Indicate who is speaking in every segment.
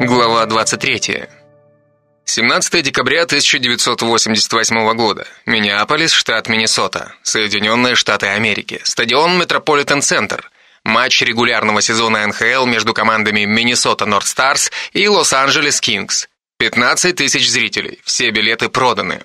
Speaker 1: Глава 23. 17 декабря 1988 года. Миннеаполис, штат Миннесота. Соединенные Штаты Америки. Стадион Метрополитен Центр. Матч регулярного сезона НХЛ между командами Миннесота Норд Старс и Лос-Анджелес Кингс. 15 тысяч зрителей. Все билеты проданы.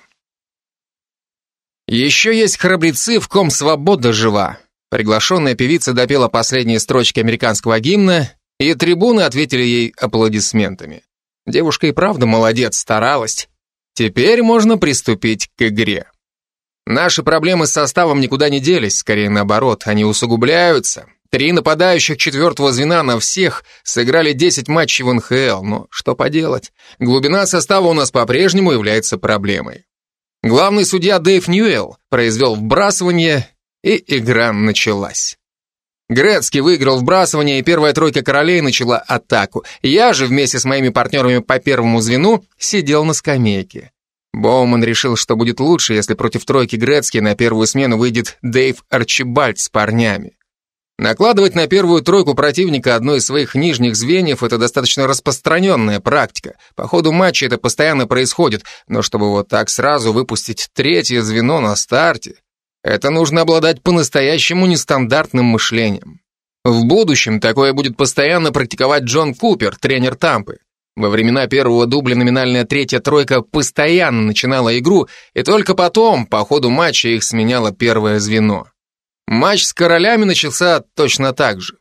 Speaker 2: Еще есть храбрецы, в ком свобода жива. Приглашенная певица допела последние строчки американского гимна и трибуны ответили ей аплодисментами. Девушка и правда молодец, старалась. Теперь можно приступить к игре. Наши проблемы с составом никуда не делись, скорее наоборот, они усугубляются. Три нападающих четвертого звена на всех сыграли 10 матчей в НХЛ, но что поделать, глубина состава у нас по-прежнему является проблемой. Главный судья Дэйв Ньюэлл произвел вбрасывание, и игра началась. Грецкий выиграл вбрасывание, и первая тройка королей начала атаку. Я же вместе с моими партнерами по первому звену сидел на скамейке. Боуман решил, что будет лучше, если против тройки Грецки на первую смену выйдет Дэйв Арчибальд с парнями. Накладывать на первую тройку противника одно из своих нижних звеньев – это достаточно распространенная практика. По ходу матча это постоянно происходит, но чтобы вот так сразу выпустить третье звено на старте, это нужно обладать по-настоящему нестандартным мышлением. В будущем такое будет постоянно практиковать Джон Купер, тренер Тампы. Во времена первого дубля номинальная третья тройка постоянно начинала игру, и только потом, по ходу матча, их сменяло первое звено. Матч с королями начался точно так же.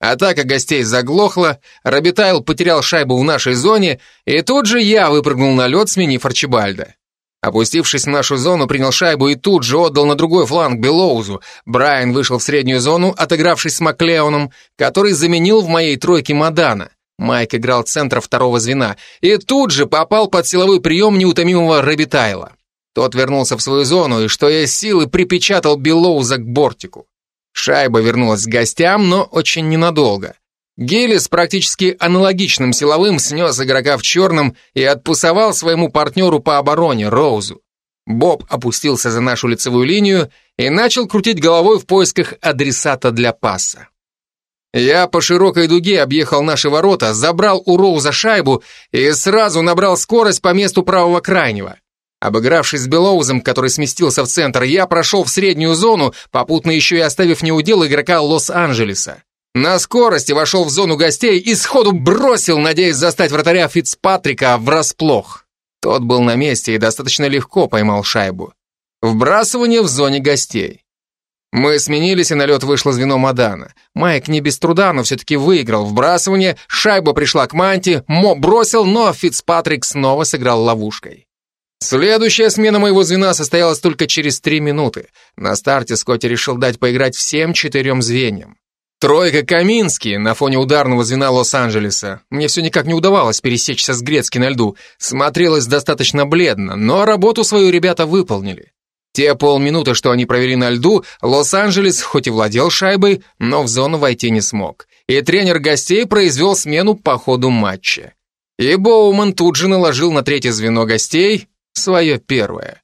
Speaker 2: Атака гостей заглохла, Робитайл потерял шайбу в нашей зоне, и тут же я выпрыгнул на лед, сменив Арчибальда. Опустившись в нашу зону, принял шайбу и тут же отдал на другой фланг Белоузу. Брайан вышел в среднюю зону, отыгравшись с Маклеоном, который заменил в моей тройке Мадана. Майк играл центра второго звена и тут же попал под силовой прием неутомимого Рэбитайла. Тот вернулся в свою зону и, что есть силы, припечатал Белоуза к бортику. Шайба вернулась к гостям, но очень ненадолго. Гелис практически аналогичным силовым снес игрока в черном и отпусовал своему партнеру по обороне, Роузу. Боб опустился за нашу лицевую линию и начал крутить головой в поисках адресата для паса. Я по широкой дуге объехал наши ворота, забрал у Роуза шайбу и сразу набрал скорость по месту правого крайнего. Обыгравшись с Белоузом, который сместился в центр, я прошел в среднюю зону, попутно еще и оставив неудел игрока Лос-Анджелеса. На скорости вошел в зону гостей и сходу бросил, надеясь застать вратаря Фицпатрика врасплох. Тот был на месте и достаточно легко поймал шайбу. Вбрасывание в зоне гостей. Мы сменились, и на лед вышло звено Мадана. Майк не без труда, но все-таки выиграл вбрасывание, шайба пришла к Манти, Мо бросил, но Фицпатрик снова сыграл ловушкой. Следующая смена моего звена состоялась только через три минуты. На старте Скотти решил дать поиграть всем четырем звеньям. Тройка Камински на фоне ударного звена Лос-Анджелеса. Мне все никак не удавалось пересечься с Грецки на льду. Смотрелось достаточно бледно, но работу свою ребята выполнили. Те полминуты, что они провели на льду, Лос-Анджелес хоть и владел шайбой, но в зону войти не смог. И тренер гостей произвел смену по ходу матча. И Боуман тут же наложил на третье звено гостей свое первое.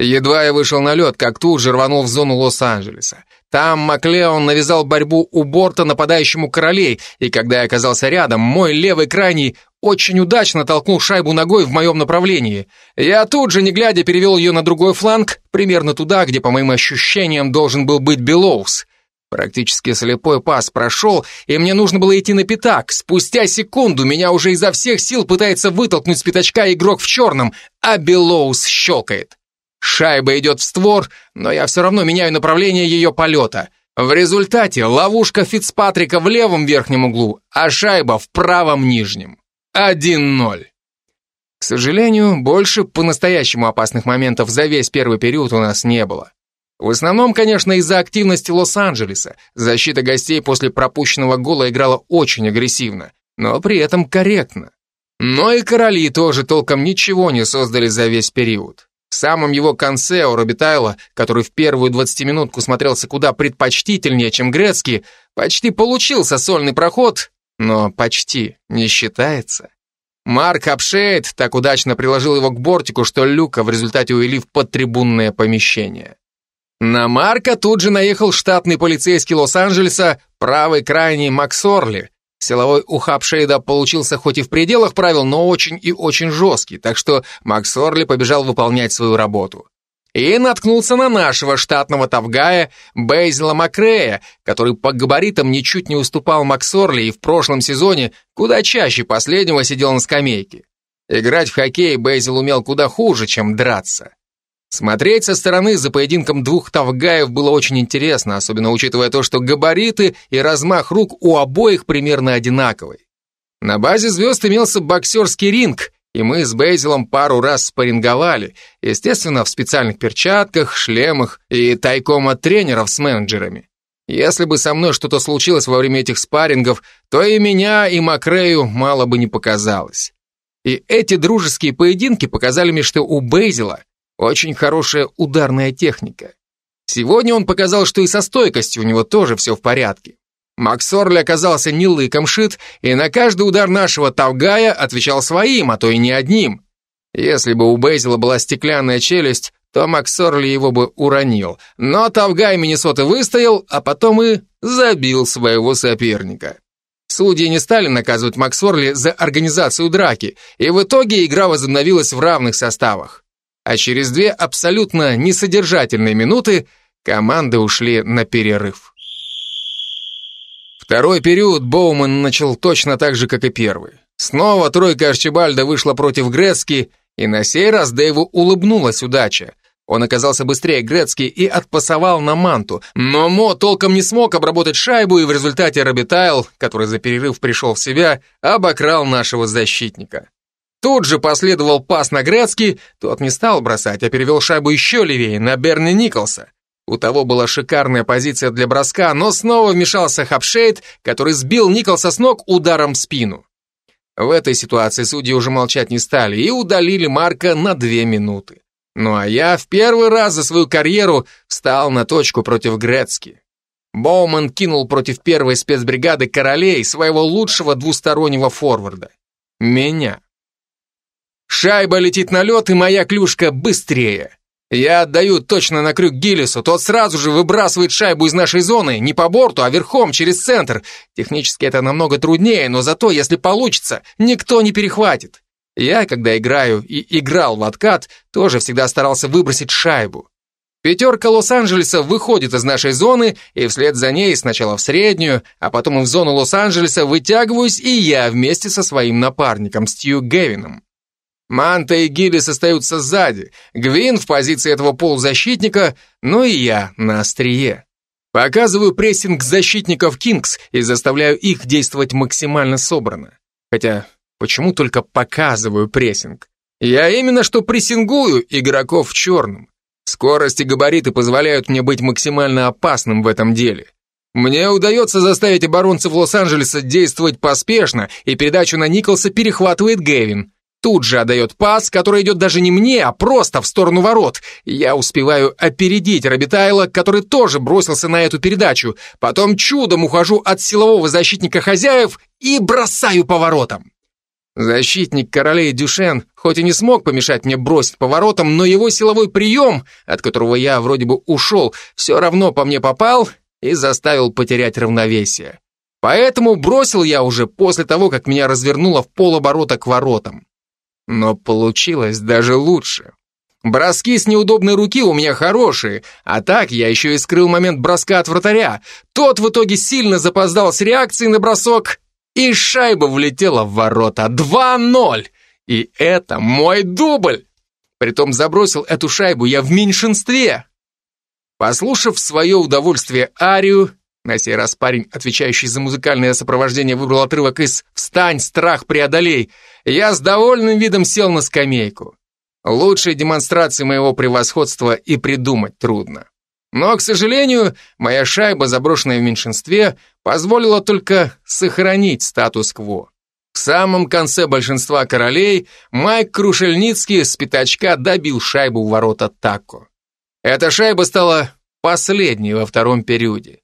Speaker 2: Едва я вышел на лед, как тут же рванул в зону Лос-Анджелеса. Там Маклеон навязал борьбу у борта нападающему королей, и когда я оказался рядом, мой левый крайний очень удачно толкнул шайбу ногой в моем направлении. Я тут же, не глядя, перевел ее на другой фланг, примерно туда, где, по моим ощущениям, должен был быть Белоус. Практически слепой пас прошел, и мне нужно было идти на пятак. Спустя секунду меня уже изо всех сил пытается вытолкнуть с пятачка игрок в черном, а Белоус щелкает. Шайба идет в створ, но я все равно меняю направление ее полета. В результате ловушка Фицпатрика в левом верхнем углу, а шайба в правом нижнем. 1-0. К сожалению, больше по-настоящему опасных моментов за весь первый период у нас не было. В основном, конечно, из-за активности Лос-Анджелеса. Защита гостей после пропущенного гола играла очень агрессивно, но при этом корректно. Но и короли тоже толком ничего не создали за весь период. В самом его конце у Робитайла, который в первую двадцатиминутку смотрелся куда предпочтительнее, чем Грецкий, почти получился сольный проход, но почти не считается. Марк Апшейд так удачно приложил его к бортику, что Люка в результате увели в подтрибунное помещение. На Марка тут же наехал штатный полицейский Лос-Анджелеса, правый крайний Макс Орли, Силовой ухаб Шейда получился хоть и в пределах правил, но очень и очень жесткий, так что Макс Орли побежал выполнять свою работу. И наткнулся на нашего штатного тавгая Бейзела Макрея, который по габаритам ничуть не уступал Макс Орли и в прошлом сезоне куда чаще последнего сидел на скамейке. Играть в хоккей Бейзел умел куда хуже, чем драться. Смотреть со стороны за поединком двух тавгаев было очень интересно, особенно учитывая то, что габариты и размах рук у обоих примерно одинаковый. На базе звезд имелся боксерский ринг, и мы с Бейзелом пару раз спарринговали, естественно, в специальных перчатках, шлемах и тайком от тренеров с менеджерами. Если бы со мной что-то случилось во время этих спаррингов, то и меня, и Макрею мало бы не показалось. И эти дружеские поединки показали мне, что у Бейзела очень хорошая ударная техника. Сегодня он показал, что и со стойкостью у него тоже все в порядке. Макс Орли оказался не лыком шит, и на каждый удар нашего Тавгая отвечал своим, а то и не одним. Если бы у Бейзела была стеклянная челюсть, то Макс Орли его бы уронил. Но Тавгай Миннесоты выстоял, а потом и забил своего соперника. Судьи не стали наказывать Макс Орли за организацию драки, и в итоге игра возобновилась в равных составах а через две абсолютно несодержательные минуты команды ушли на перерыв. Второй период Боуман начал точно так же, как и первый. Снова тройка Арчибальда вышла против Грецки, и на сей раз Дэйву улыбнулась удача. Он оказался быстрее Грецки и отпасовал на манту, но Мо толком не смог обработать шайбу, и в результате Робитайл, который за перерыв пришел в себя, обокрал нашего защитника. Тут же последовал пас на Грецки, тот не стал бросать, а перевел шайбу еще левее, на Берни Николса. У того была шикарная позиция для броска, но снова вмешался Хапшейд, который сбил Николса с ног ударом в спину. В этой ситуации судьи уже молчать не стали и удалили Марка на две минуты. Ну а я в первый раз за свою карьеру встал на точку против Грецки. Боуман кинул против первой спецбригады королей своего лучшего двустороннего форварда. Меня. Шайба летит на лед, и моя клюшка быстрее. Я отдаю точно на крюк Гиллису, тот сразу же выбрасывает шайбу из нашей зоны, не по борту, а верхом, через центр. Технически это намного труднее, но зато, если получится, никто не перехватит. Я, когда играю и играл в откат, тоже всегда старался выбросить шайбу. Пятерка Лос-Анджелеса выходит из нашей зоны, и вслед за ней сначала в среднюю, а потом в зону Лос-Анджелеса вытягиваюсь и я вместе со своим напарником Стью Гевином. Манта и Гиллис остаются сзади, Гвин в позиции этого полузащитника, ну и я на острие. Показываю прессинг защитников Кингс и заставляю их действовать максимально собрано. Хотя, почему только показываю прессинг? Я именно что прессингую игроков в черном. Скорость и габариты позволяют мне быть максимально опасным в этом деле. Мне удается заставить оборонцев Лос-Анджелеса действовать поспешно, и передачу на Николса перехватывает Гевин тут же отдает пас, который идет даже не мне, а просто в сторону ворот. Я успеваю опередить Робитайла, который тоже бросился на эту передачу. Потом чудом ухожу от силового защитника хозяев и бросаю поворотом. Защитник королей Дюшен хоть и не смог помешать мне бросить поворотом, но его силовой прием, от которого я вроде бы ушел, все равно по мне попал и заставил потерять равновесие. Поэтому бросил я уже после того, как меня развернуло в полоборота к воротам. Но получилось даже лучше. Броски с неудобной руки у меня хорошие, а так я еще и скрыл момент броска от вратаря. Тот в итоге сильно запоздал с реакцией на бросок, и шайба влетела в ворота. 2-0! И это мой дубль! Притом забросил эту шайбу я в меньшинстве. Послушав свое удовольствие арию, на сей раз парень, отвечающий за музыкальное сопровождение, выбрал отрывок из «Встань, страх преодолей». Я с довольным видом сел на скамейку. Лучшей демонстрации моего превосходства и придумать трудно. Но, к сожалению, моя шайба, заброшенная в меньшинстве, позволила только сохранить статус-кво. В самом конце большинства королей Майк Крушельницкий с пятачка добил шайбу в ворота Тако. Эта шайба стала последней во втором периоде.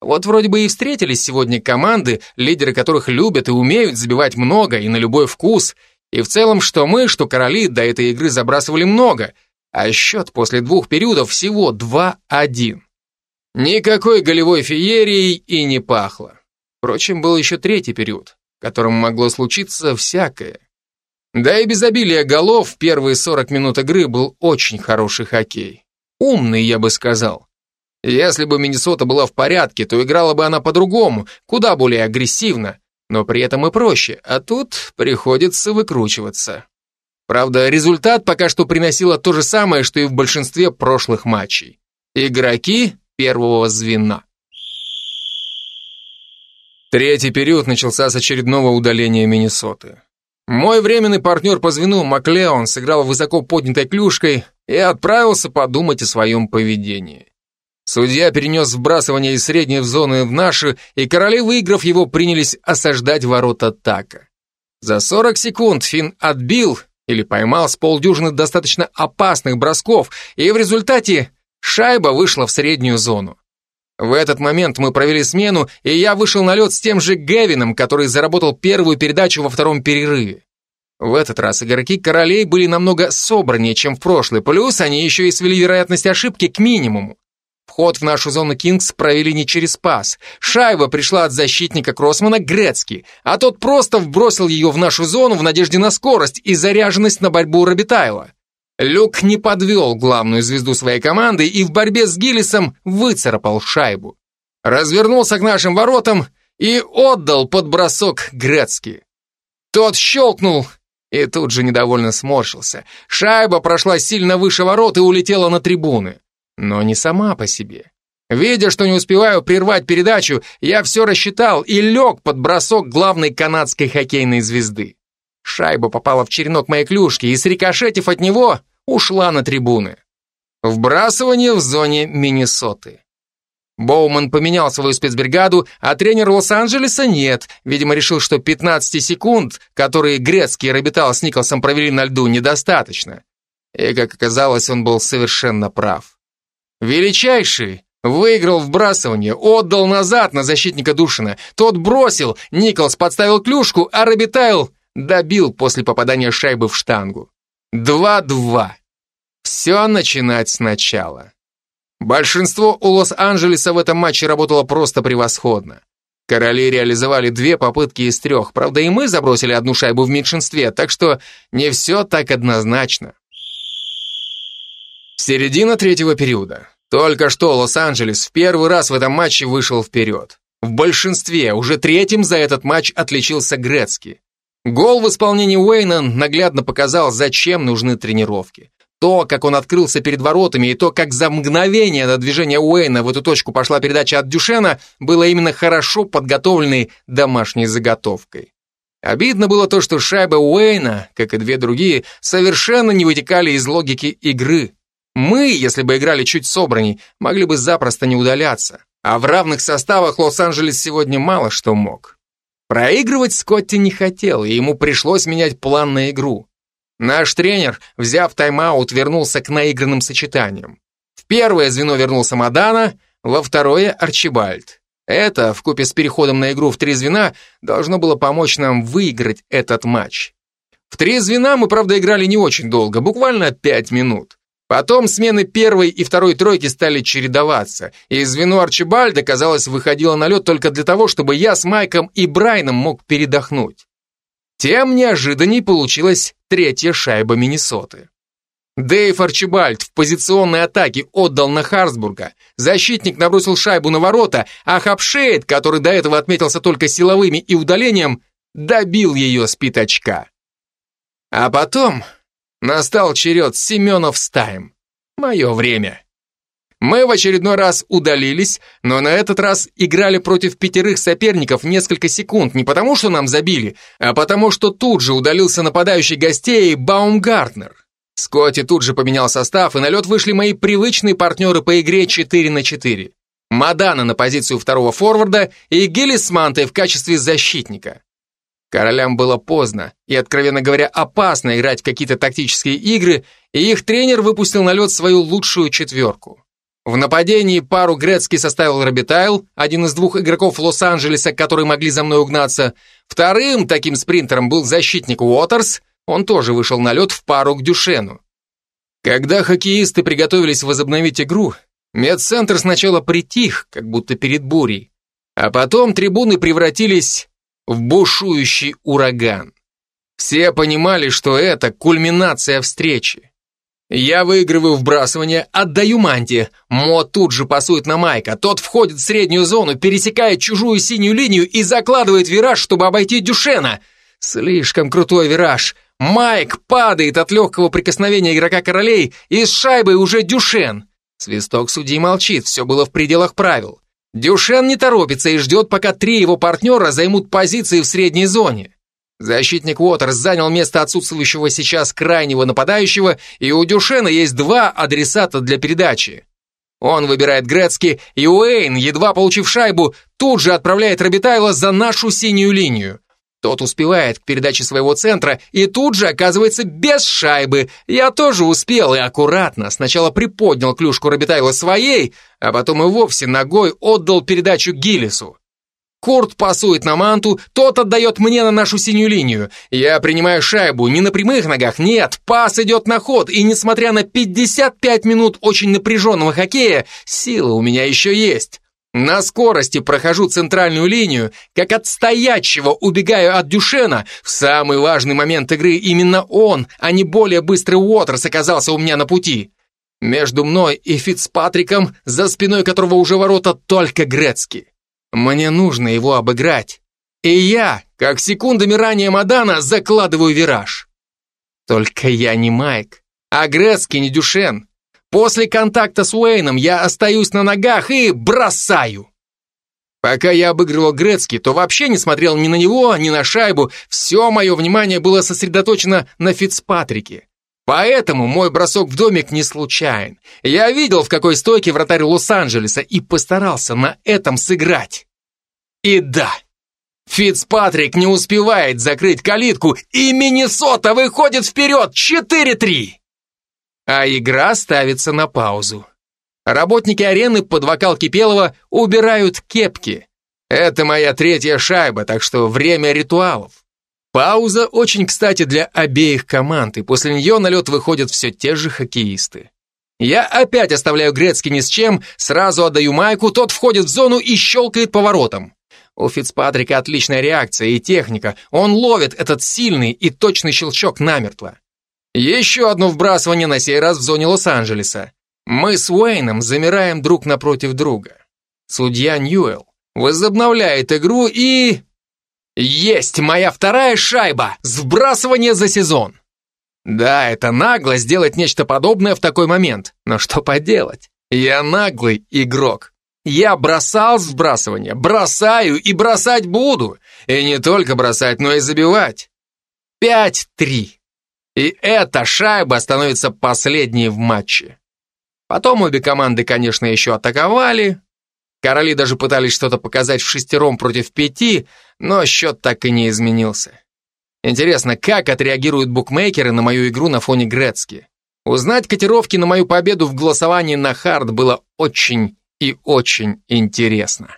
Speaker 2: Вот вроде бы и встретились сегодня команды, лидеры которых любят и умеют забивать много и на любой вкус, и в целом что мы, что короли до этой игры забрасывали много, а счет после двух периодов всего 2-1. Никакой голевой феерии и не пахло. Впрочем, был еще третий период, в котором могло случиться всякое. Да и без обилия голов первые 40 минут игры был очень хороший хоккей. Умный, я бы сказал. Если бы Миннесота была в порядке, то играла бы она по-другому, куда более агрессивно, но при этом и проще, а тут приходится выкручиваться. Правда, результат пока что приносило то же самое, что и в большинстве прошлых матчей. Игроки первого звена. Третий период начался с очередного удаления Миннесоты. Мой временный партнер по звену Маклеон сыграл высоко поднятой клюшкой и отправился подумать о своем поведении. Судья перенес вбрасывание из средней зоны в наши, и короли, выиграв его, принялись осаждать ворота Така. За 40 секунд Финн отбил или поймал с полдюжины достаточно опасных бросков, и в результате шайба вышла в среднюю зону. В этот момент мы провели смену, и я вышел на лед с тем же Гевином, который заработал первую передачу во втором перерыве. В этот раз игроки королей были намного собраннее, чем в прошлый, плюс они еще и свели вероятность ошибки к минимуму. Вход в нашу зону Кингс провели не через пас. Шайба пришла от защитника Кроссмана Грецки, а тот просто вбросил ее в нашу зону в надежде на скорость и заряженность на борьбу Робитайла. Люк не подвел главную звезду своей команды и в борьбе с Гиллисом выцарапал шайбу. Развернулся к нашим воротам и отдал под бросок Грецки. Тот щелкнул и тут же недовольно сморщился. Шайба прошла сильно выше ворот и улетела на трибуны. Но не сама по себе. Видя, что не успеваю прервать передачу, я все рассчитал и лег под бросок главной канадской хоккейной звезды. Шайба попала в черенок моей клюшки и, срикошетив от него, ушла на трибуны. Вбрасывание в зоне Миннесоты. Боуман поменял свою спецбригаду, а тренер Лос-Анджелеса нет. Видимо, решил, что 15 секунд, которые грецкий и Робитал с Николсом провели на льду, недостаточно. И, как оказалось, он был совершенно прав. Величайший выиграл вбрасывание, отдал назад на защитника Душина. Тот бросил, Николс подставил клюшку, а Робитайл добил после попадания шайбы в штангу. 2-2. Все начинать сначала. Большинство у Лос-Анджелеса в этом матче работало просто превосходно. Короли реализовали две попытки из трех, правда и мы забросили одну шайбу в меньшинстве, так что не все так однозначно. Середина третьего периода. Только что Лос-Анджелес в первый раз в этом матче вышел вперед. В большинстве, уже третьим за этот матч отличился Грецки. Гол в исполнении Уэйна наглядно показал, зачем нужны тренировки. То, как он открылся перед воротами, и то, как за мгновение до движения Уэйна в эту точку пошла передача от Дюшена, было именно хорошо подготовленной домашней заготовкой. Обидно было то, что шайбы Уэйна, как и две другие, совершенно не вытекали из логики игры. Мы, если бы играли чуть собранней, могли бы запросто не удаляться. А в равных составах Лос-Анджелес сегодня мало что мог. Проигрывать Скотти не хотел, и ему пришлось менять план на игру. Наш тренер, взяв тайм-аут, вернулся к наигранным сочетаниям. В первое звено вернулся Мадана, во второе – Арчибальд. Это, вкупе с переходом на игру в три звена, должно было помочь нам выиграть этот матч. В три звена мы, правда, играли не очень долго, буквально пять минут. Потом смены первой и второй тройки стали чередоваться, и звено Арчибальда, казалось, выходило на лед только для того, чтобы я с Майком и Брайном мог передохнуть. Тем неожиданней получилась третья шайба Миннесоты. Дэйв Арчибальд в позиционной атаке отдал на Харсбурга, защитник набросил шайбу на ворота, а Хапшейд, который до этого отметился только силовыми и удалением, добил ее с пятачка. А потом Настал черед Семенов стаем. Мое время. Мы в очередной раз удалились, но на этот раз играли против пятерых соперников несколько секунд не потому, что нам забили, а потому, что тут же удалился нападающий гостей Баумгартнер. Скотти тут же поменял состав, и на лед вышли мои привычные партнеры по игре 4 на 4. Мадана на позицию второго форварда и Гелис Манте в качестве защитника. Королям было поздно и, откровенно говоря, опасно играть в какие-то тактические игры, и их тренер выпустил на лед свою лучшую четверку. В нападении пару Грецкий составил Робитайл, один из двух игроков Лос-Анджелеса, которые могли за мной угнаться. Вторым таким спринтером был защитник Уотерс, он тоже вышел на лед в пару к Дюшену. Когда хоккеисты приготовились возобновить игру, медцентр сначала притих, как будто перед бурей, А потом трибуны превратились в бушующий ураган. Все понимали, что это кульминация встречи. Я выигрываю вбрасывание, отдаю Манти. Мо тут же пасует на Майка. Тот входит в среднюю зону, пересекает чужую синюю линию и закладывает вираж, чтобы обойти Дюшена. Слишком крутой вираж. Майк падает от легкого прикосновения игрока королей, и с шайбой уже Дюшен. Свисток судьи молчит, все было в пределах правил. Дюшен не торопится и ждет, пока три его партнера займут позиции в средней зоне. Защитник Уотерс занял место отсутствующего сейчас крайнего нападающего, и у Дюшена есть два адресата для передачи. Он выбирает Грецки, и Уэйн, едва получив шайбу, тут же отправляет Робитайла за нашу синюю линию. Тот успевает к передаче своего центра и тут же оказывается без шайбы. Я тоже успел и аккуратно сначала приподнял клюшку Робитайла своей, а потом и вовсе ногой отдал передачу Гиллису. Курт пасует на манту, тот отдает мне на нашу синюю линию. Я принимаю шайбу не на прямых ногах, нет, пас идет на ход, и несмотря на 55 минут очень напряженного хоккея, сила у меня еще есть. На скорости прохожу центральную линию, как от стоячего убегаю от Дюшена. В самый важный момент игры именно он, а не более быстрый Уотерс оказался у меня на пути. Между мной и Фицпатриком, за спиной которого уже ворота только Грецки. Мне нужно его обыграть. И я, как секундами ранее Мадана, закладываю вираж. Только я не Майк, а Грецки не Дюшен. После контакта с Уэйном я остаюсь на ногах и бросаю. Пока я обыгрывал Грецки, то вообще не смотрел ни на него, ни на шайбу. Все мое внимание было сосредоточено на Фицпатрике. Поэтому мой бросок в домик не случайен. Я видел, в какой стойке вратарь Лос-Анджелеса и постарался на этом сыграть. И да, Фицпатрик не успевает закрыть калитку, и Миннесота выходит вперед 4-3. А игра ставится на паузу. Работники арены под вокал Кипелова убирают кепки. Это моя третья шайба, так что время ритуалов. Пауза очень кстати для обеих команд, и после нее на лед выходят все те же хоккеисты. Я опять оставляю Грецки ни с чем, сразу отдаю Майку, тот входит в зону и щелкает поворотом. У Фицпатрика отличная реакция и техника, он ловит этот сильный и точный щелчок намертво. Еще одно вбрасывание на сей раз в зоне Лос-Анджелеса. Мы с Уэйном замираем друг напротив друга. Судья Ньюэлл возобновляет игру и... Есть моя вторая шайба! Сбрасывание за сезон! Да, это нагло сделать нечто подобное в такой момент, но что поделать? Я наглый игрок. Я бросал сбрасывание, бросаю и бросать буду. И не только бросать, но и забивать. Пять-три. И эта шайба становится последней в матче. Потом обе команды, конечно, еще атаковали, Короли даже пытались что-то показать в шестером против пяти, но счет так и не изменился. Интересно, как отреагируют букмекеры на мою игру на фоне Грецки? Узнать котировки на мою победу в голосовании на хард было очень и очень интересно.